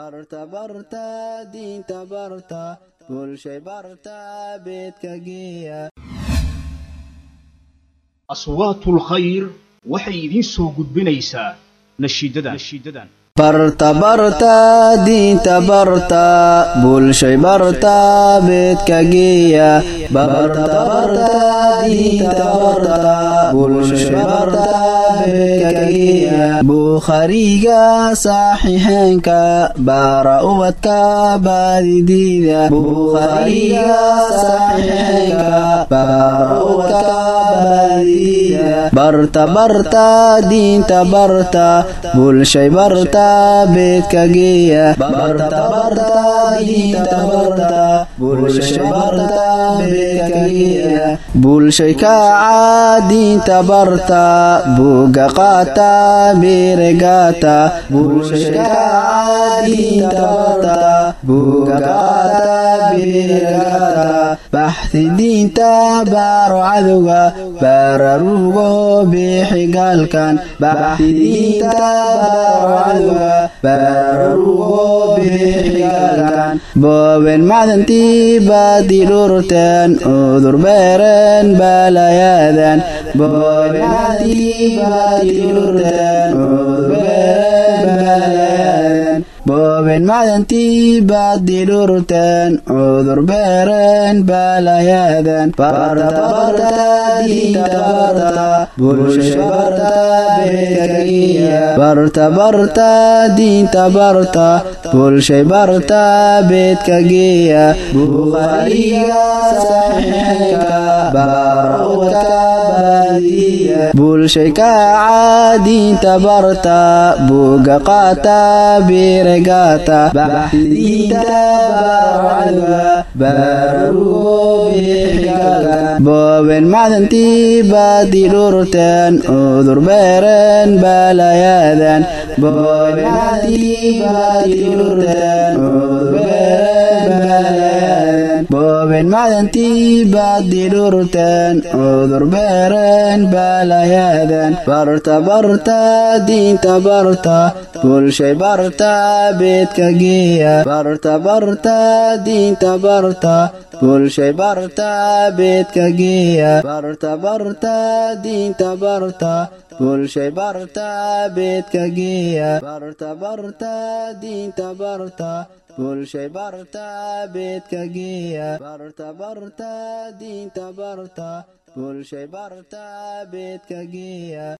barta barta diinta barta bulshay barta beedka geeya. Aswaatul khayr waxay idiin soo gudbinaysaa nashiidadan. Barta barta diinta barta bulshay barta beedka geeya. Barta barta diinta barta bulshay barta beedka geeya bukhariga saxiixeenka baara ubadka baadidiida bukhariga saxiixeenka baara ubadka baadidiida barta barta diinta barta bulshay barta beedka geeya bulshay kaaca diinta barta buga qaata beeregaata bulshay baxdi diinta baaro cadowga baararugo beexi gaalkan baxdi diinta baaro cadowga baararugo beexi booben macdantii baadi dhurteen cudur beeren baalayadan barta barta diinta barta bulshay barta beedkagiya barta barta diinta barta bulshay barta beedka geeya bukhariga saxiixeenka baarawdka baadiya bulshay kaaca diinta barta buga qaata baaracadwa baarugo beexigaga booben macdantii baadi dhurteen udur beeren baalayadan booben macdantii baadi dhurteen udur beeren booben macdantii baadi dhurteen udur beeren baalayadan barta barta diinta barta bulshay barta beedka geeya barta barta diinta barta bulshay barta beedka geeya barta barta diinta barta bulshay barta beedka geeya barta barta diinta barta bulshay barta beedka geeya barta barta diinta barta. Bulshay barta beedka geeya